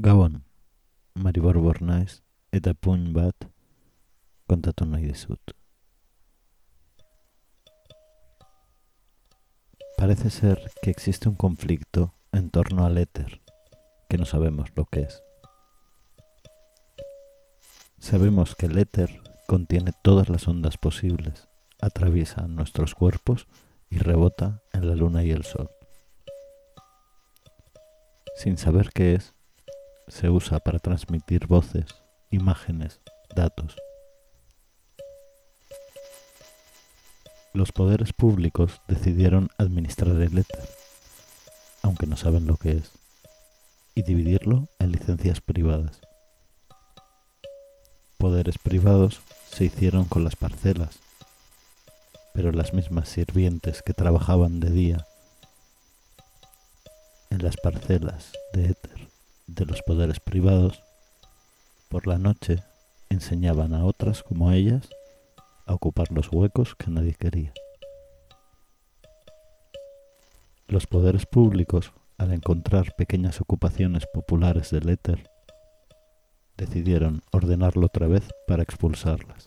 Gabon, Maribor Bornaiz eta puñ bat kontatu nahi. Parece ser que existe un conflicto en torno al éter, que no sabemos lo que es. Sabemos que el éter contiene todas las ondas posibles, atraviesa nuestros cuerpos y rebota en la luna y el sol. Sin saber qué es, se usa para transmitir voces, imágenes, datos. Los poderes públicos decidieron administrar el éter, aunque no saben lo que es, y dividirlo en licencias privadas. Poderes privados se hicieron con las parcelas, pero las mismas sirvientes que trabajaban de día en las parcelas de éter de los poderes privados, por la noche enseñaban a otras como ellas a ocupar los huecos que nadie quería. Los poderes públicos, al encontrar pequeñas ocupaciones populares del éter, decidieron ordenarlo otra vez para expulsarlas.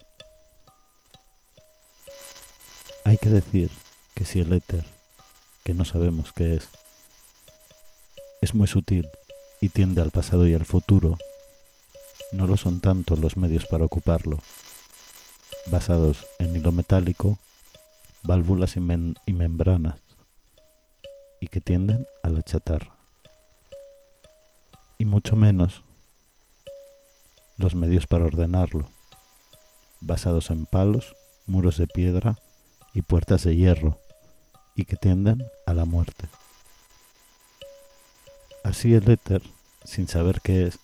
Hay que decir que si el éter, que no sabemos qué es, es muy sutil y tiende al pasado y al futuro, no lo son tanto los medios para ocuparlo, basados en hilo metálico, válvulas y, membranas, y que tienden a la chatarra. Y mucho menos los medios para ordenarlo, basados en palos, muros de piedra y puertas de hierro, y que tienden a la muerte. Así el éter, sin saber qué es,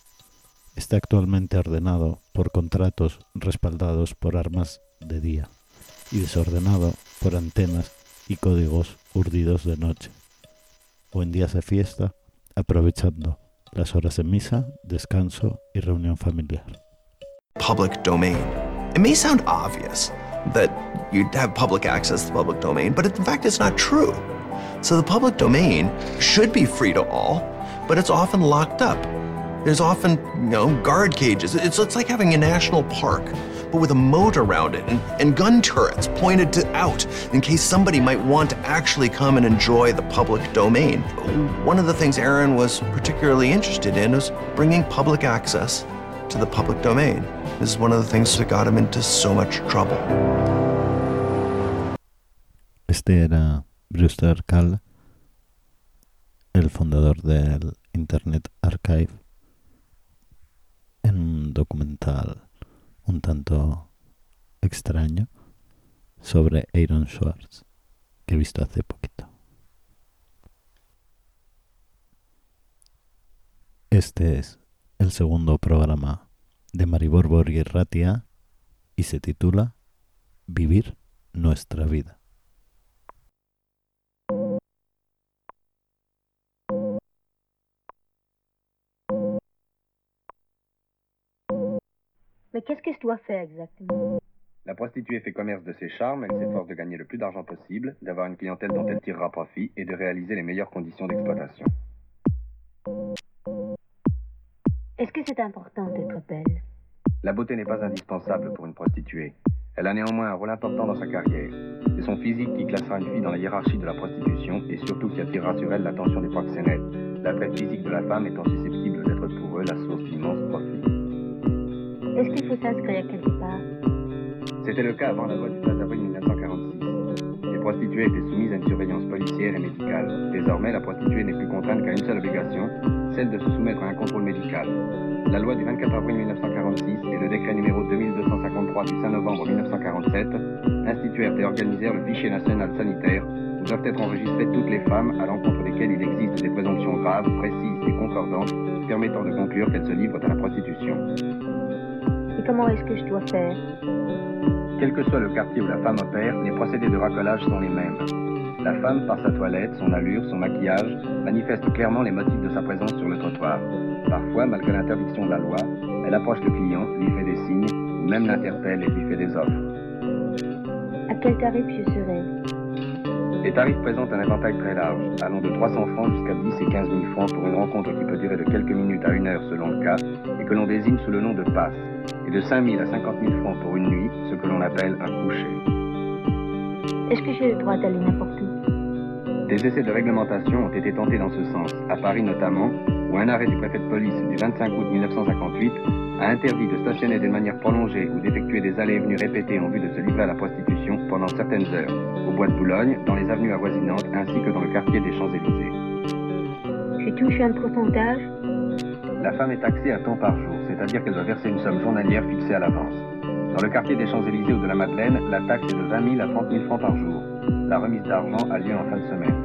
está actualmente ordenado por contratos respaldados por armas de día y desordenado por antenas y códigos urdidos de noche, o en días de fiesta, aprovechando las horas de misa, descanso y reunión familiar. Public domain. It may sound obvious that you'd have public access to public domain, but in fact it's not true. So the public domain should be free to all but it's often locked up. There's often, you know, guard cages. It's, it's like having a national park, but with a moat around it and, and gun turrets pointed to out in case somebody might want to actually come and enjoy the public domain. One of the things Aaron was particularly interested in was bringing public access to the public domain. This is one of the things that got him into so much trouble. Este era Brewster Kahl, el fundador del Internet Archive, en un documental un tanto extraño sobre Aaron Schwartz que he visto hace poquito. Este es el segundo programa de Maribor Borghi Ratia y se titula Vivir nuestra vida. Mais qu'est-ce que je dois faire exactement? La prostituée fait commerce de ses charmes, elle s'efforce de gagner le plus d'argent possible, d'avoir une clientèle dont elle tirera profit et de réaliser les meilleures conditions d'exploitation. Est-ce que c'est important d'être belle? La beauté n'est pas indispensable pour une prostituée. Elle a néanmoins un rôle important dans sa carrière. C'est son physique qui classera une fille dans la hiérarchie de la prostitution et surtout qui attirera sur elle l'attention des proxénètes. L'attrait physique de la femme étant susceptible d'être pour eux la source d'immenses profits. Est-ce qu'il faut s'inscrire quelque part? C'était le cas avant la loi du 13 avril 1946. Les prostituées étaient soumises à une surveillance policière et médicale. Désormais, la prostituée n'est plus contrainte qu'à une seule obligation, celle de se soumettre à un contrôle médical. La loi du 24 avril 1946 et le décret numéro 2253 du 5 novembre 1947 instituèrent et organisèrent le fichier national sanitaire où doivent être enregistrées toutes les femmes à l'encontre desquelles il existe des présomptions graves, précises et concordantes permettant de conclure qu'elles se livrent à la prostitution. Comment est-ce que je dois faire Quel que soit le quartier où la femme opère, les procédés de racolage sont les mêmes. La femme, par sa toilette, son allure, son maquillage, manifeste clairement les motifs de sa présence sur le trottoir. Parfois, malgré l'interdiction de la loi, elle approche le client, lui fait des signes, ou même l'interpelle et lui fait des offres. À quel tarif je serai Les tarifs présentent un éventail très large, allant de 300 francs jusqu'à 10 et 15 000 francs pour une rencontre qui peut durer de quelques minutes à une heure selon le cas et que l'on désigne sous le nom de passe, et de 5 000 à 50 000 francs pour une nuit, ce que l'on appelle un coucher. Est-ce que j'ai le droit d'aller n'importe où? Des essais de réglementation ont été tentés dans ce sens, à Paris notamment, où un arrêt du préfet de police du 25 août 1958 a interdit de stationner de manière prolongée ou d'effectuer des allées et venues répétées en vue de se livrer à la prostitution pendant certaines heures, au bois de Boulogne, dans les avenues avoisinantes ainsi que dans le quartier des Champs-Élysées. Je touche un pourcentage? La femme est taxée à temps par jour, c'est-à-dire qu'elle doit verser une somme journalière fixée à l'avance. Dans le quartier des Champs-Élysées ou de la Madeleine, la taxe est de 20 000 à 30 000 francs par jour. La remise d'argent a lieu en fin de semaine.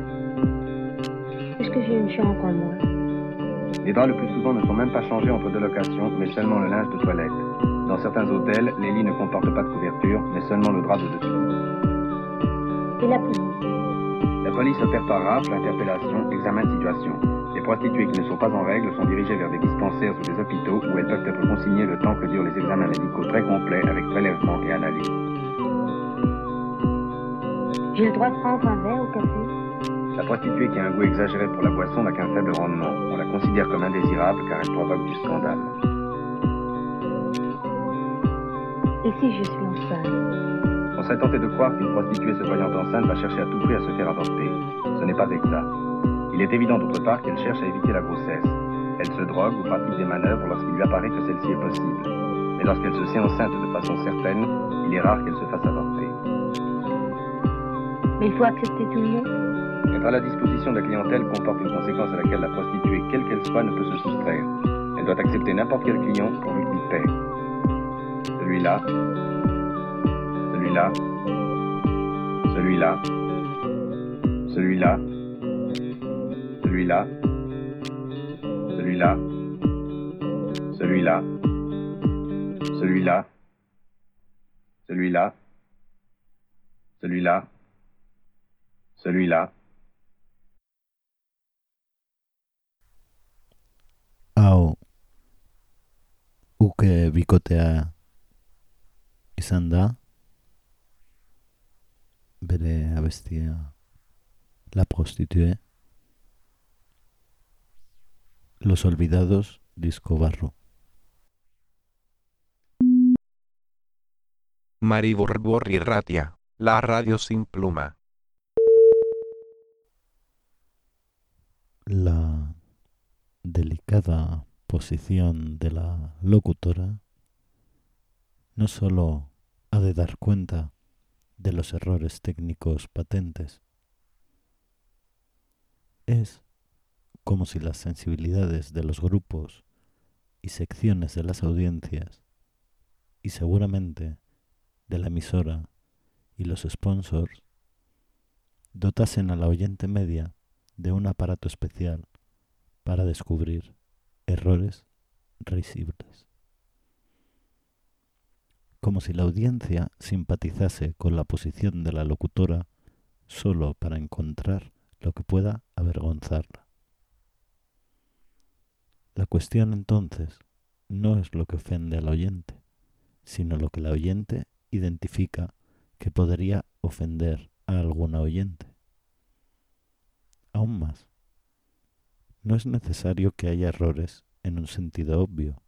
Est-ce que j'ai une chambre à moi? Les draps le plus souvent ne sont même pas changés entre deux locations, mais seulement le linge de toilette. Dans certains hôtels, les lits ne comportent pas de couverture, mais seulement le drap de dessous. Et la police? La police opère par rafle, interpellation, examen de situation. Les prostituées qui ne sont pas en règle sont dirigées vers des dispensaires ou des hôpitaux où elles peuvent être consignées le temps que durent les examens médicaux très complets avec prélèvement et analyse. J'ai le droit de prendre un verre au café La prostituée qui a un goût exagéré pour la boisson n'a qu'un faible rendement. On la considère comme indésirable car elle provoque du scandale. Et si je suis On serait tenté de croire qu'une prostituée se voyant enceinte va chercher à tout prix à se faire avorter. Ce n'est pas exact. Il est évident d'autre part qu'elle cherche à éviter la grossesse. Elle se drogue ou pratique des manœuvres lorsqu'il lui apparaît que celle-ci est possible. Mais lorsqu'elle se sait enceinte de façon certaine, il est rare qu'elle se fasse avorter. Mais il faut accepter tout le monde Être à la disposition de la clientèle comporte une conséquence à laquelle la prostituée, quelle qu'elle soit, ne peut se soustraire. Elle doit accepter n'importe quel client pourvu qu'il paie. Celui-là, celui-là, celui-là, celui-là, celui-là, celui-là, celui-là, celui-là, celui-là, celui-là, celui-là. Bere abestia la prostituée los olvidados disco barro Mariborborri Ratia, la radio sin pluma. la delicada posición de la locutora no sólo ha de dar cuenta de los errores técnicos patentes, es como si las sensibilidades de los grupos y secciones de las audiencias y seguramente de la emisora y los sponsors dotasen a la oyente media de un aparato especial para descubrir errores risibles. Como si la audiencia simpatizase con la posición de la locutora solo para encontrar lo que pueda avergonzarla. La cuestión entonces no es lo que ofende al oyente, sino lo que la oyente identifica que podría ofender a alguna oyente. Aún más, no es necesario que haya errores en un sentido obvio.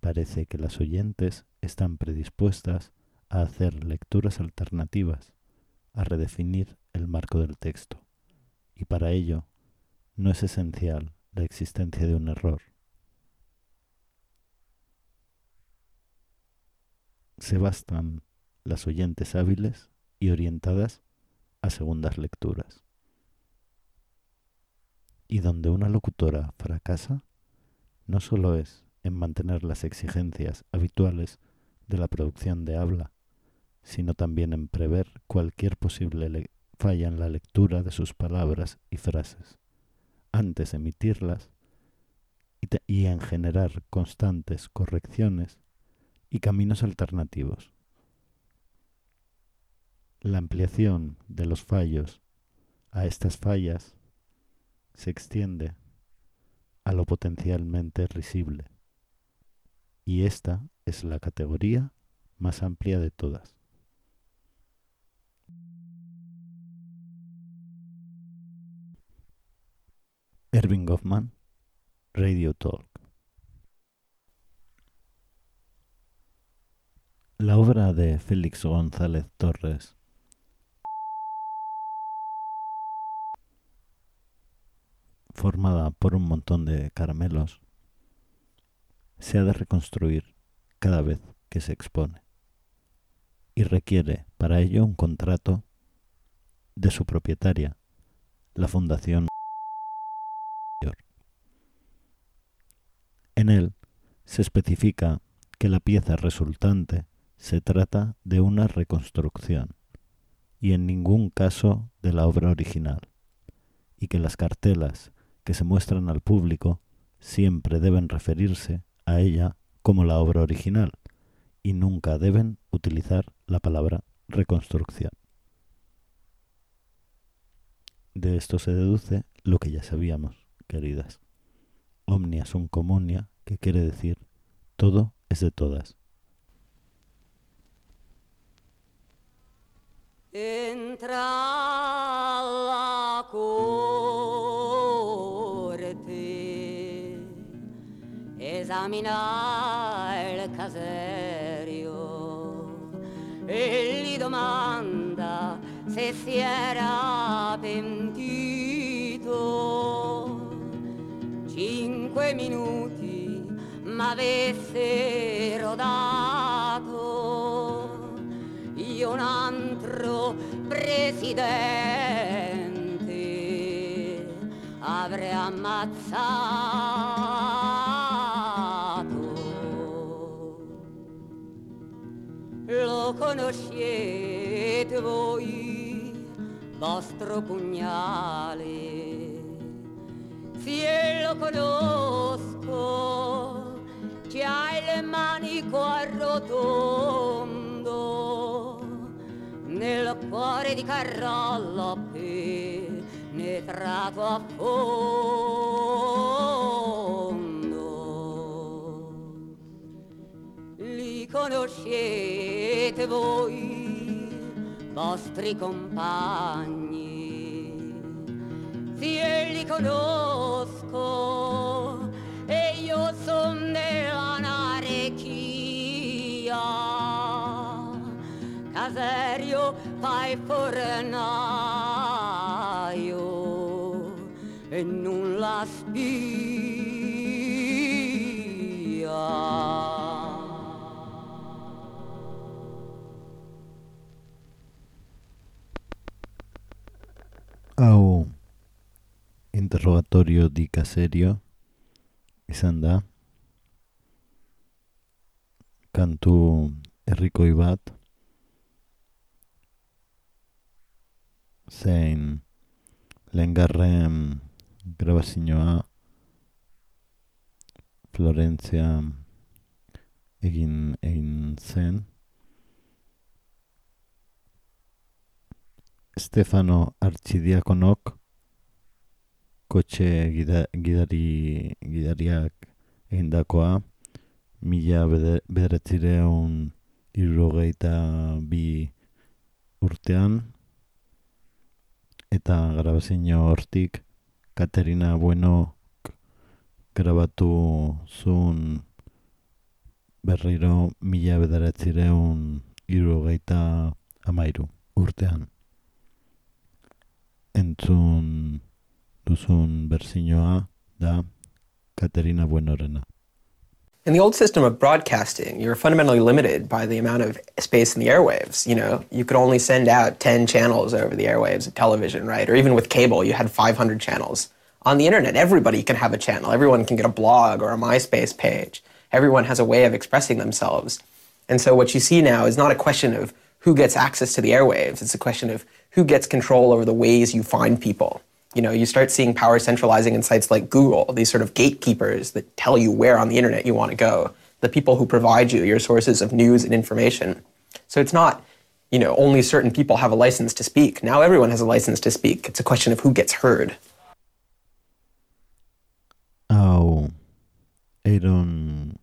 Parece que las oyentes están predispuestas a hacer lecturas alternativas, a redefinir el marco del texto, y para ello no es esencial la existencia de un error. Se bastan las oyentes hábiles y orientadas a segundas lecturas. Y donde una locutora fracasa, no solo es en mantener las exigencias habituales de la producción de habla, sino también en prever cualquier posible falla en la lectura de sus palabras y frases, antes emitirlas, y, y en generar constantes correcciones y caminos alternativos. La ampliación de los fallos a estas fallas se extiende a lo potencialmente risible, y esta es la categoría más amplia de todas. Irving Goffman, Radio Talk. La obra de Félix González Torres formada por un montón de caramelos se ha de reconstruir cada vez que se expone y requiere para ello un contrato de su propietaria, la Fundación En él se especifica que la pieza resultante se trata de una reconstrucción y en ningún caso de la obra original, y que las cartelas que se muestran al público siempre deben referirse a ella como la obra original y nunca deben utilizar la palabra reconstrucción. De esto se deduce lo que ya sabíamos, queridas. Omnia sunt comunia, que quiere decir todo es de todas. Entra la esamina il caserio. E gli domanda se si era pentito. Cinque minuti m'avessero dato io un altro presidente avrei ammazzato lo conoscete voi vostro pugnale sì, conosco, c'hai le mani qua rotondo, nel cuore di Carolla penetrato a fondo. Conoscete voi, vostri compagni, sì, li conosco e io son dell'anarchia. Caserio fai fornaio e non la Hau interrogatorio di caserio izan da. Kantu herrikoi bat. Zein lehengarren grabazioa Florentzia egin egin zen Stefano Archidiakonok kotxe gida, gidari, gidariak egindakoa mila bede- bederatzireun hirurogeita bi urtean. Eta grabazio hortik Katerina Bueno grabatu zuen berriro mila bederatzireun hirurogeita amairu urtean entzun duzun berzinoa da Katerina Buenorena. In the old system of broadcasting, you were fundamentally limited by the amount of space in the airwaves. You know, you could only send out 10 channels over the airwaves of television, right? Or even with cable, you had 500 channels. On the internet, everybody can have a channel. Everyone can get a blog or a MySpace page. Everyone has a way of expressing themselves. And so what you see now is not a question of who gets access to the airwaves. It's a question of who gets control over the ways you find people. You know, you start seeing power centralizing in sites like Google, these sort of gatekeepers that tell you where on the internet you want to go, the people who provide you your sources of news and information. So it's not, you know, only certain people have a license to speak. Now everyone has a license to speak. It's a question of who gets heard. Hau Aaron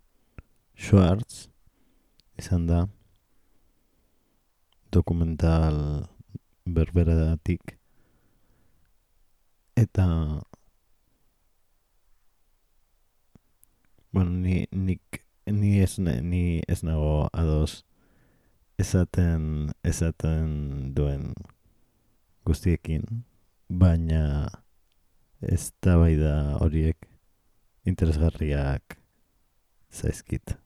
Schwartz izan da dokumental berberadatik eta bueno, ni, ni, ni, ez, ni ez nago ados esaten esaten duen guztiekin baina ez da da horiek interesgarriak zaizkit.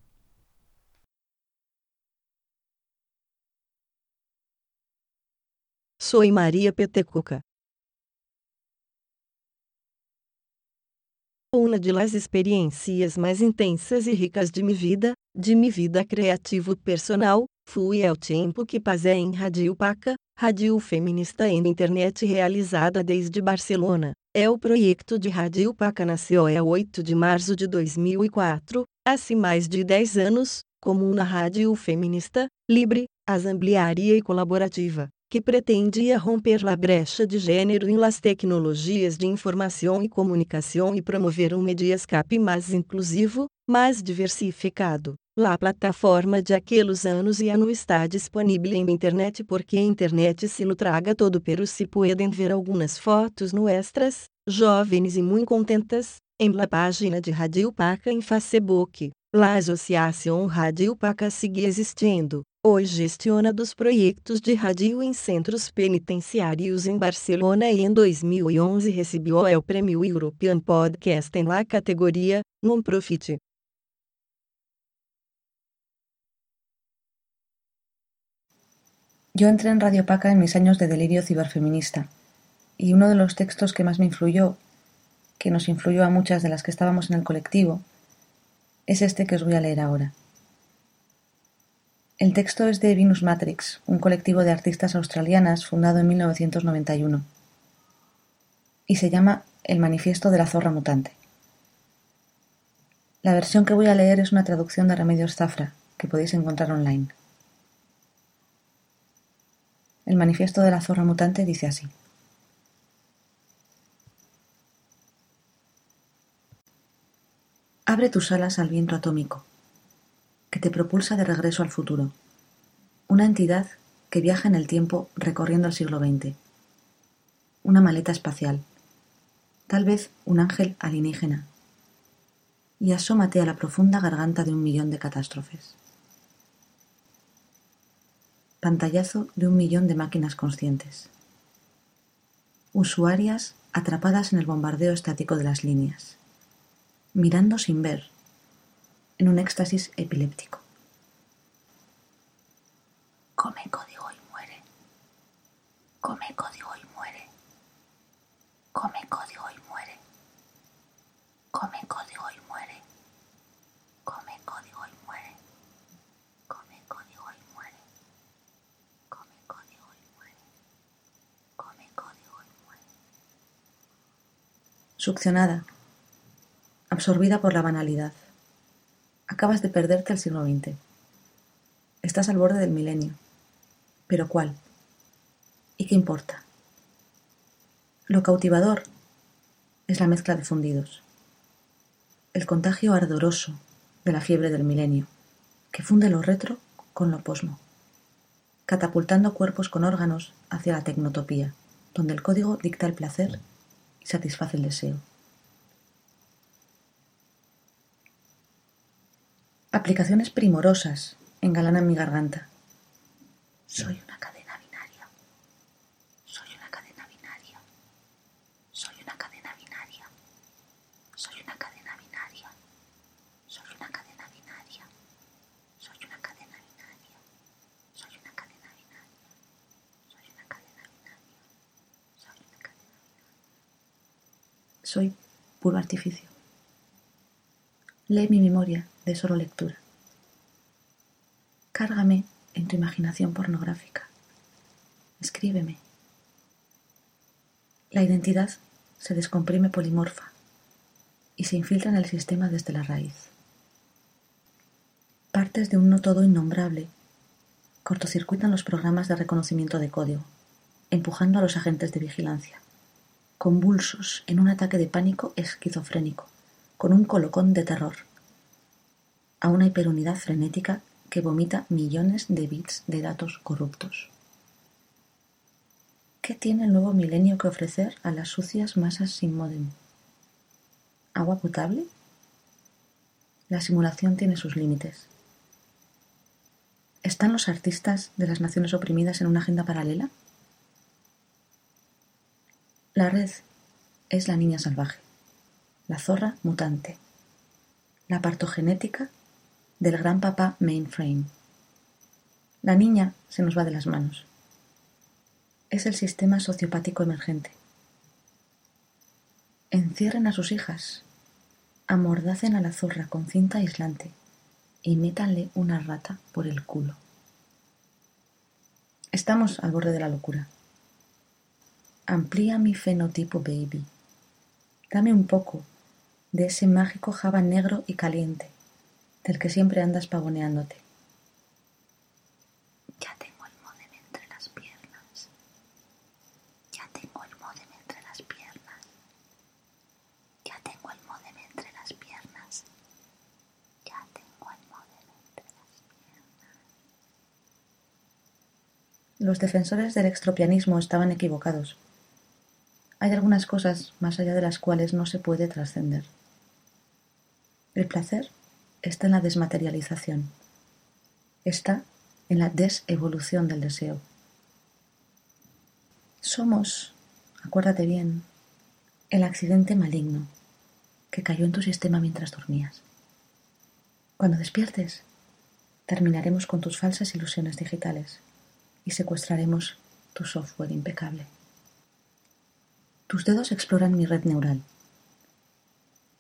Soy María Petecuca. Uma de las experiências mais intensas e ricas de minha vida, de minha vida criativo personal, foi o tempo que passei em Radio Paca, rádio feminista em internet realizada desde Barcelona. É o projeto de Radio Paca nasceu é 8 de março de 2004, há mais de 10 anos, como uma rádio feminista, livre, assembleária e colaborativa que pretendia romper a brecha de gênero em las tecnologias de informação e comunicação e promover um media escape mais inclusivo, mais diversificado. La plataforma de aqueles anos e não está disponível em internet porque a internet se lo traga todo pero se podem ver algumas fotos nuestras, jovens e muito contentas, em la página de Radio Paca em Facebook. La Associação Radio Paca sigue existindo. Hoje gestiona dos projetos de rádio em centros penitenciários em Barcelona e em 2011 recebeu o Prêmio European Podcast em la categoria Non-Profit. Yo entré en Radio Paca en mis años de delirio ciberfeminista, y uno de los textos que más me influyó, que nos influyó a muchas de las que estábamos en el colectivo, es este que os voy a leer ahora. El texto es de Venus Matrix, un colectivo de artistas australianas fundado en 1991, y se llama El Manifiesto de la Zorra Mutante. La versión que voy a leer es una traducción de Remedios Zafra, que podéis encontrar online. El Manifiesto de la Zorra Mutante dice así. Abre tus alas al viento atómico que te propulsa de regreso al futuro, una entidad que viaja en el tiempo recorriendo el siglo XX, una maleta espacial, tal vez un ángel alienígena, y asómate a la profunda garganta de un millón de catástrofes. Pantallazo de un millón de máquinas conscientes. Usuarias atrapadas en el bombardeo estático de las líneas, mirando sin ver, en un éxtasis epiléptico. Come código y muere. Come código y muere. Come código y muere. Come código y muere. Come código y muere. Come código y muere. Come código y muere. Come código y muere. Succionada. Absorbida por la banalidad. Acabas de perderte el siglo XX. Estás al borde del milenio. ¿Pero cuál? ¿Y qué importa? Lo cautivador es la mezcla de fundidos. El contagio ardoroso de la fiebre del milenio, que funde lo retro con lo posmo, catapultando cuerpos con órganos hacia la tecnotopía, donde el código dicta el placer y satisface el deseo. Aplicaciones primorosas engalanan mi garganta. Soy una cadena binaria. Soy una cadena binaria. Soy una cadena binaria. Soy una cadena binaria. Soy una cadena binaria. Soy una cadena binaria. Soy una cadena binaria. Soy una cadena binaria. Soy una cadena. Soy puro artificio. Lee mi memoria de solo lectura. Cárgame en tu imaginación pornográfica. Escríbeme. La identidad se descomprime polimorfa y se infiltra en el sistema desde la raíz. Partes de un no todo innombrable cortocircuitan los programas de reconocimiento de código, empujando a los agentes de vigilancia, convulsos en un ataque de pánico esquizofrénico, con un colocón de terror, a una hiperunidad frenética que vomita millones de bits de datos corruptos. ¿Qué tiene el nuevo milenio que ofrecer a las sucias masas sin modem? ¿Agua potable? la simulación tiene sus límites. ¿Están los artistas de las naciones oprimidas en una agenda paralela? La red es la niña salvaje, la zorra mutante, la partogenética del gran papá mainframe. La niña se nos va de las manos. Es el sistema sociopático emergente. Encierren a sus hijas, amordacen a la zorra con cinta aislante y una rata por el culo. Estamos al borde de la locura. Amplía mi fenotipo, baby. Dame un poco de ese mágico java negro y caliente del que siempre andas pavoneándote. Ya tengo el modem entre las piernas. Ya tengo el modem entre las piernas. Ya tengo el modem entre las piernas. Ya tengo el modem entre las piernas. Los defensores del extropianismo estaban equivocados. Hay algunas cosas más allá de las cuales no se puede trascender. El placer está en la desmaterialización. Está en la desevolución del deseo. Somos, acuérdate bien, el accidente maligno que cayó en tu sistema mientras dormías. Cuando despiertes, terminaremos con tus falsas ilusiones digitales y secuestraremos tu software impecable. Tus dedos exploran mi red neural.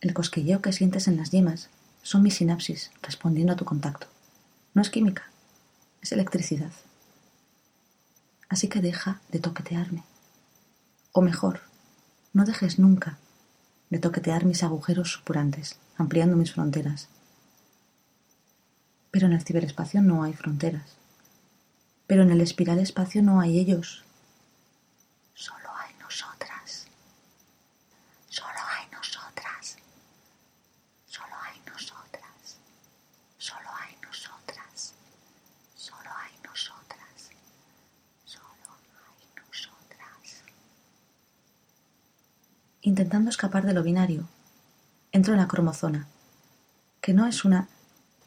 El cosquilleo que sientes en las yemas son mis sinapsis respondiendo a tu contacto. No es química, es electricidad. Así que deja de toquetearme. O mejor, no dejes nunca de toquetear mis agujeros supurantes, ampliando mis fronteras. Pero en el ciberespacio no hay fronteras. Pero en el espiral espacio no hay ellos. Solo hay nosotras. Solo hay nosotras. Solo hay nosotras. Solo hay nosotras. Solo hay nosotras. Solo hay nosotras. Intentando escapar de lo binario, entro en la cromozona, que no es una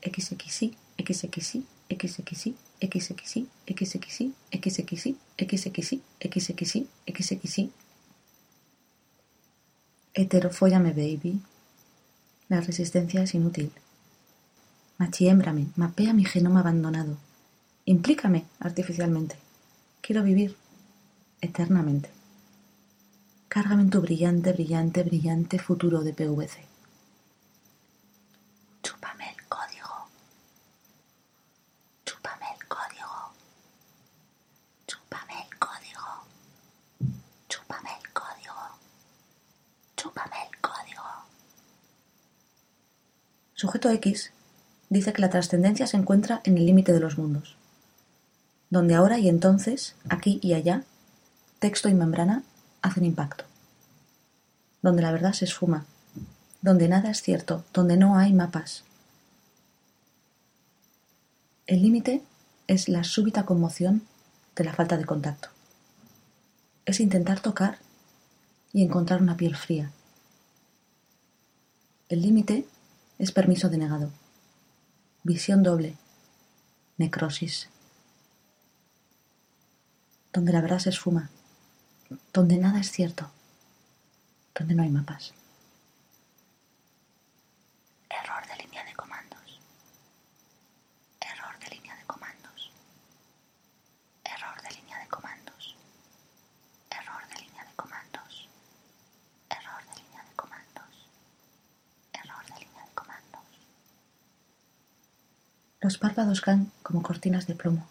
XXY, XXY, XXY, XXY, XXY, XXY, XXY, XXY, XXY. Heterofóllame, baby. La resistencia es inútil. Machiémbrame, mapea mi genoma abandonado. Implícame artificialmente. Quiero vivir eternamente. Cárgame tu brillante, brillante, brillante futuro de PVC. Chúpame el código. Chúpame el código. Chúpame el código. Chúpame el código. Chúpame el código. Sujeto X dice que la trascendencia se encuentra en el límite de los mundos, donde ahora y entonces, aquí y allá, texto y membrana hacen impacto, donde la verdad se esfuma, donde nada es cierto, donde no hay mapas. El límite es la súbita conmoción de la falta de contacto. Es intentar tocar y encontrar una piel fría. El límite es permiso denegado, visión doble, necrosis, donde la verdad se esfuma, donde nada es cierto, donde no hay mapas. Error de línea de comandos. Error de línea de comandos. Error de línea de comandos. Error de línea de comandos. Error de línea de comandos. Error de línea de comandos. Los párpados caen como cortinas de plomo.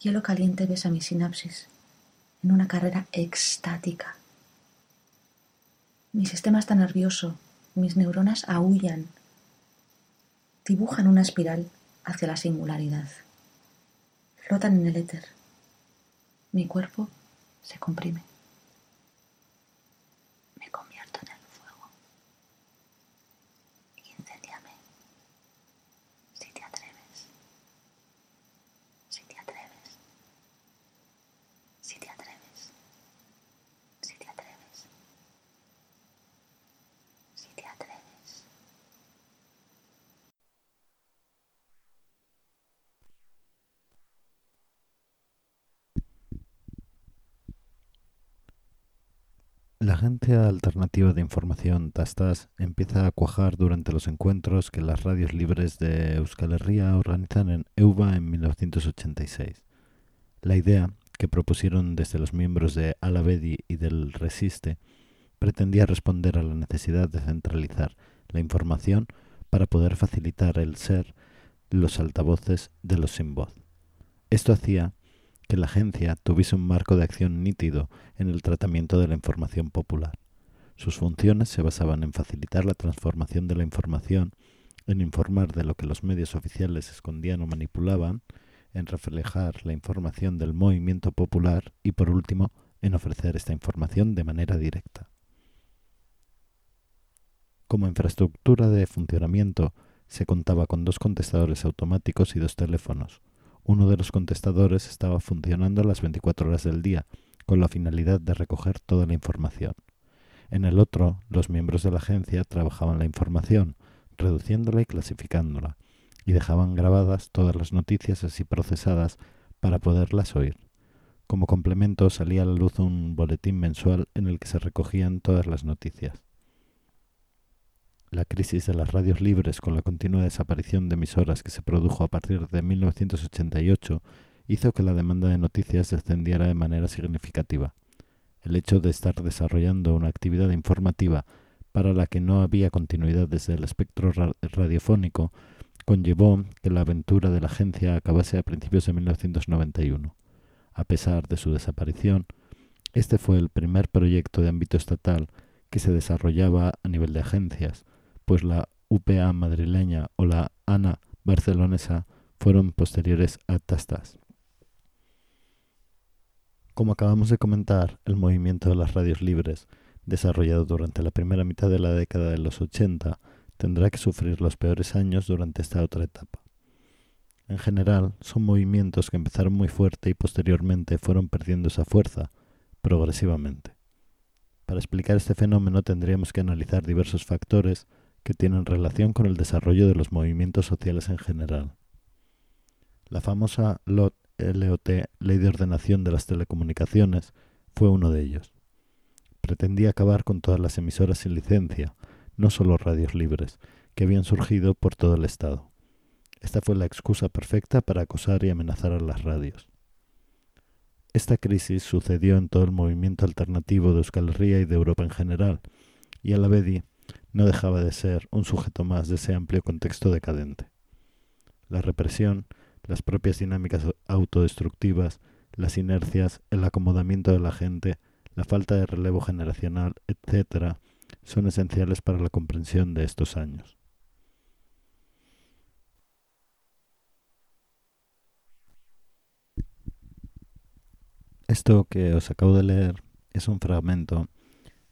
Hielo caliente besa mi sinapsis en una carrera extática. Mi sistema está nervioso, mis neuronas aullan, dibujan una espiral hacia la singularidad. Flotan en el éter. Mi cuerpo se comprime. Me convierto en el fuego. Incéndiame. Si te atreves. Si te atreves. Si te atreves. Si te atreves. Si te atreves. La Agencia Alternativa de Información Tastas empieza a cuajar durante los encuentros que las radios libres de Euskal Herria organizan en EUBA en 1986. La idea, que propusieron desde los miembros de Alavedi y del Resiste, pretendía responder a la necesidad de centralizar la información para poder facilitar el ser los altavoces de los sin voz. Esto hacía que la agencia tuviese un marco de acción nítido en el tratamiento de la información popular. Sus funciones se basaban en facilitar la transformación de la información, en informar de lo que los medios oficiales escondían o manipulaban, en reflejar la información del movimiento popular y, por último, en ofrecer esta información de manera directa. Como infraestructura de funcionamiento, se contaba con dos contestadores automáticos y dos teléfonos, uno de los contestadores estaba funcionando las 24 horas del día, con la finalidad de recoger toda la información. En el otro, los miembros de la agencia trabajaban la información, reduciéndola y clasificándola, y dejaban grabadas todas las noticias así procesadas para poderlas oír. Como complemento salía a la luz un boletín mensual en el que se recogían todas las noticias. La crisis de las radios libres con la continua desaparición de emisoras que se produjo a partir de 1988 hizo que la demanda de noticias descendiera de manera significativa. El hecho de estar desarrollando una actividad informativa para la que no había continuidad desde el espectro radiofónico conllevó que la aventura de la agencia acabase a principios de 1991. A pesar de su desaparición, este fue el primer proyecto de ámbito estatal que se desarrollaba a nivel de agencias, pues la UPA madrileña o la ANA barcelonesa fueron posteriores a Tastas. Como acabamos de comentar, el movimiento de las radios libres, desarrollado durante la primera mitad de la década de los 80, tendrá que sufrir los peores años durante esta otra etapa. En general, son movimientos que empezaron muy fuerte y posteriormente fueron perdiendo esa fuerza, progresivamente. Para explicar este fenómeno tendríamos que analizar diversos factores que tienen relación con el desarrollo de los movimientos sociales en general. La famosa LOT, Ley de Ordenación de las Telecomunicaciones, fue uno de ellos. Pretendía acabar con todas las emisoras sin licencia, no solo radios libres, que habían surgido por todo el Estado. Esta fue la excusa perfecta para acosar y amenazar a las radios. Esta crisis sucedió en todo el movimiento alternativo de Euskal Herria y de Europa en general, y a la vez no dejaba de ser un sujeto más de ese amplio contexto decadente. La represión, las propias dinámicas autodestructivas, las inercias, el acomodamiento de la gente, la falta de relevo generacional, etc., son esenciales para la comprensión de estos años. Esto que os acabo de leer es un fragmento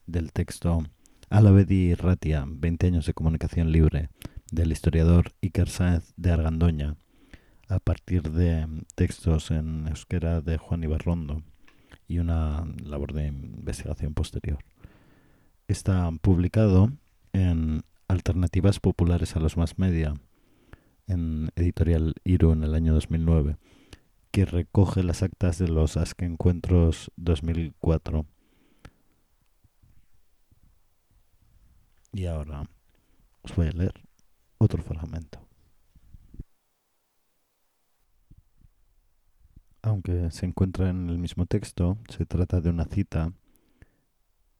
del texto Alavedi Ratia, 20 años de comunicación libre, del historiador Iker Sáenz de Argandoña, a partir de textos en euskera de Juan Ibarrondo y una labor de investigación posterior. Está publicado en Alternativas Populares a los Más Media, en editorial Iru en el año 2009, que recoge las actas de los Ask Encuentros 2004 Y ahora os voy a leer otro fragmento. Aunque se encuentra en el mismo texto, se trata de una cita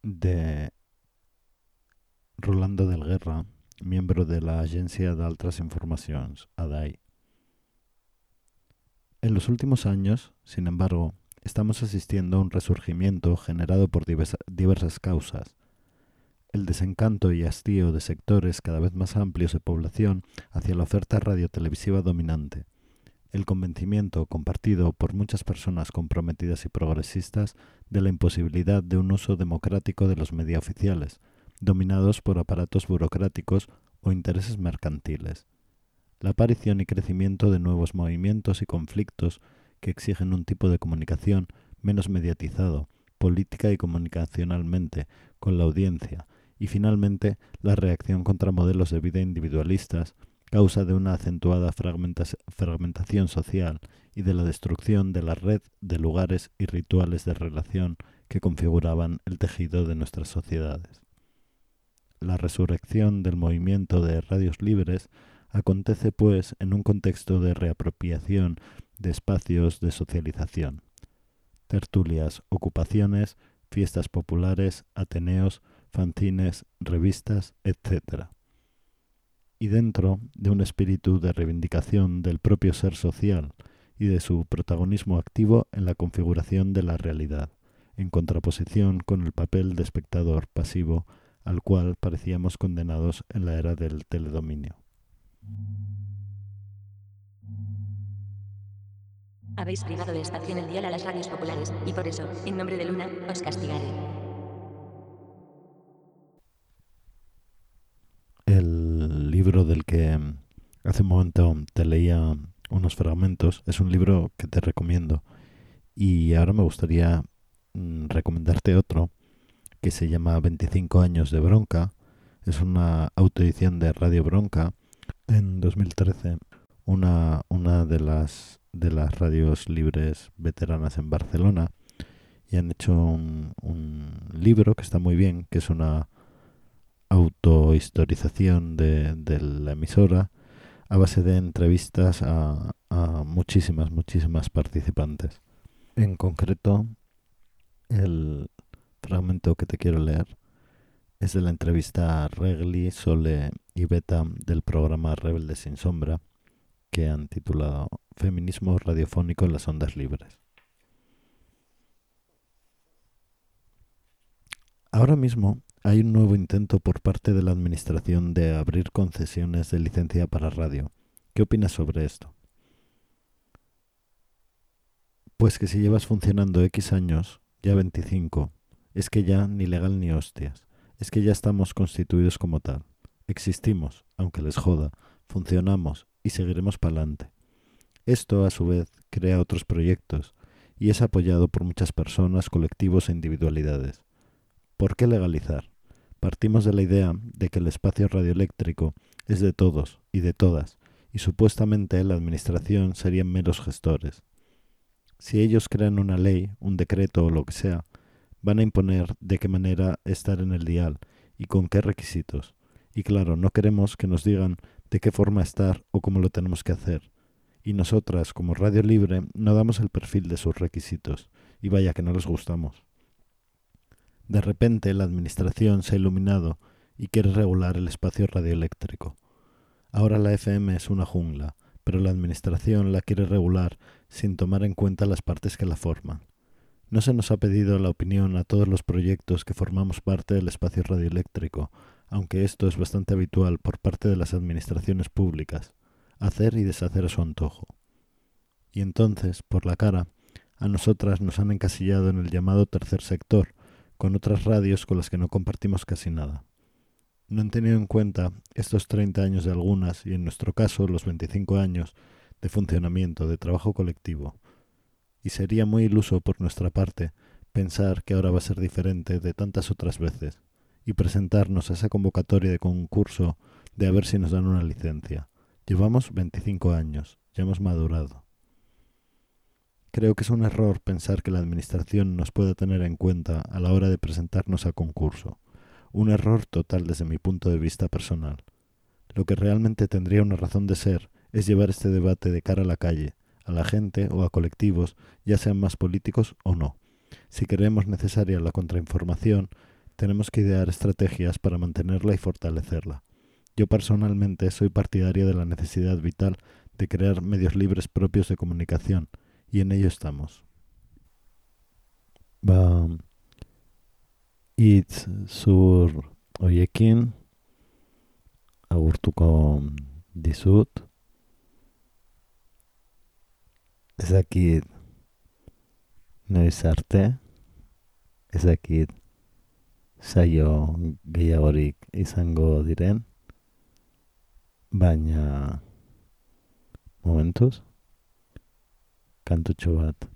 de Rolando del Guerra, miembro de la Agencia de Altas Informaciones, ADAI. En los últimos años, sin embargo, estamos asistiendo a un resurgimiento generado por diversas causas, el desencanto y hastío de sectores cada vez más amplios de población hacia la oferta radiotelevisiva dominante, el convencimiento compartido por muchas personas comprometidas y progresistas de la imposibilidad de un uso democrático de los medios oficiales, dominados por aparatos burocráticos o intereses mercantiles, la aparición y crecimiento de nuevos movimientos y conflictos que exigen un tipo de comunicación menos mediatizado, política y comunicacionalmente, con la audiencia, y finalmente la reacción contra modelos de vida individualistas, causa de una acentuada fragmentación social y de la destrucción de la red de lugares y rituales de relación que configuraban el tejido de nuestras sociedades. La resurrección del movimiento de radios libres acontece pues en un contexto de reapropiación de espacios de socialización. Tertulias, ocupaciones, fiestas populares, ateneos, fanzines, revistas, etc. Y dentro de un espíritu de reivindicación del propio ser social y de su protagonismo activo en la configuración de la realidad, en contraposición con el papel de espectador pasivo al cual parecíamos condenados en la era del teledominio. Habéis privado de estación el dial a las radios populares, y por eso, en nombre de Luna, os castigaré. El libro del que hace un momento te leía unos fragmentos es un libro que te recomiendo. Y ahora me gustaría mm, recomendarte otro que se llama 25 años de bronca. Es una autoedición de Radio Bronca en 2013. Una, una de las de las radios libres veteranas en Barcelona y han hecho un, libro que está muy bien, que es una autohistorización de, de la emisora a base de entrevistas a, a muchísimas, muchísimas participantes. En concreto, el fragmento que te quiero leer es de la entrevista a Regli, Sole y Beta del programa Rebelde sin Sombra, que han titulado Feminismo radiofónico en las ondas libres. Ahora mismo hay un nuevo intento por parte de la Administración de abrir concesiones de licencia para radio. ¿Qué opinas sobre esto? Pues que si llevas funcionando X años, ya 25, es que ya ni legal ni hostias, es que ya estamos constituidos como tal. Existimos, aunque les joda, funcionamos y seguiremos para adelante. Esto, a su vez, crea otros proyectos y es apoyado por muchas personas, colectivos e individualidades. ¿Por qué legalizar? Partimos de la idea de que el espacio radioeléctrico es de todos y de todas, y supuestamente la Administración serían meros gestores. Si ellos crean una ley, un decreto o lo que sea, van a imponer de qué manera estar en el dial y con qué requisitos. Y claro, no queremos que nos digan de qué forma estar o cómo lo tenemos que hacer. Y nosotras, como Radio Libre, no damos el perfil de sus requisitos, y vaya que no les gustamos. De repente la Administración se ha iluminado y quiere regular el espacio radioeléctrico. Ahora la FM es una jungla, pero la Administración la quiere regular sin tomar en cuenta las partes que la forman. No se nos ha pedido la opinión a todos los proyectos que formamos parte del espacio radioeléctrico, aunque esto es bastante habitual por parte de las administraciones públicas, hacer y deshacer a su antojo. Y entonces, por la cara, a nosotras nos han encasillado en el llamado tercer sector, con otras radios con las que no compartimos casi nada. No han tenido en cuenta estos 30 años de algunas, y en nuestro caso los 25 años, de funcionamiento, de trabajo colectivo. Y sería muy iluso por nuestra parte pensar que ahora va a ser diferente de tantas otras veces, y presentarnos a esa convocatoria de concurso de a ver si nos dan una licencia. Llevamos 25 años, ya hemos madurado. Creo que es un error pensar que la Administración nos pueda tener en cuenta a la hora de presentarnos a concurso. Un error total desde mi punto de vista personal. Lo que realmente tendría una razón de ser es llevar este debate de cara a la calle, a la gente o a colectivos, ya sean más políticos o no. Si creemos necesaria la contrainformación, tenemos que idear estrategias para mantenerla y fortalecerla. Yo personalmente soy partidario de la necesidad vital de crear medios libres propios de comunicación, y en ello estamos. Ba hitz zur hoiekin agurtuko dizut. Ezakit noiz arte, ezakit saio gehiagorik izango diren, baina momentuz, kantutxo bat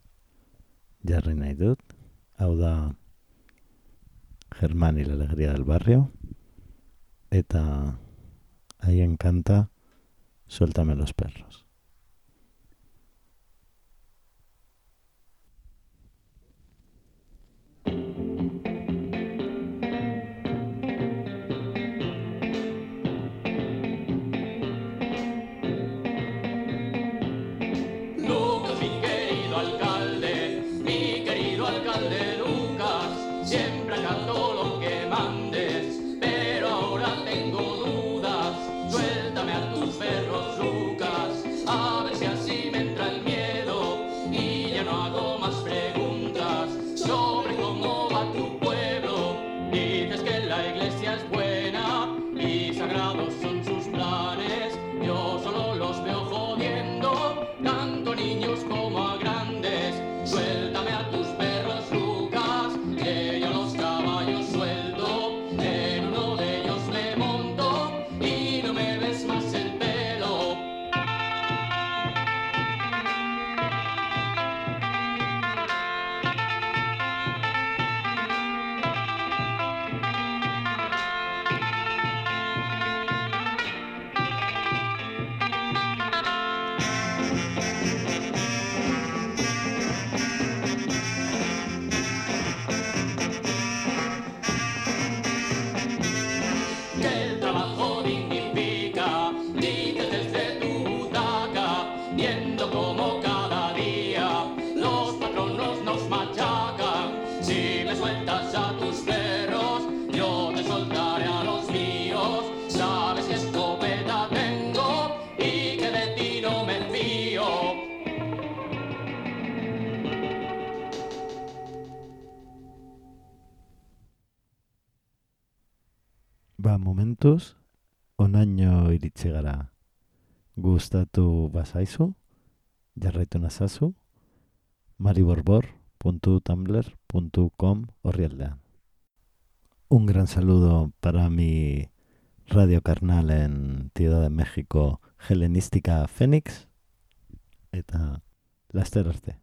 jarri nahi dut, hau da Germán y la alegría del barrio, eta haien kanta Suéltame los perros. momentuz, onaino iritsi gara. Gustatu bazaizu, jarraitu nazazu, mariborbor.tumblr.com horrialdean. Un gran saludo para mi radio carnal en Ciudad de México, Helenística Fénix, eta laster arte.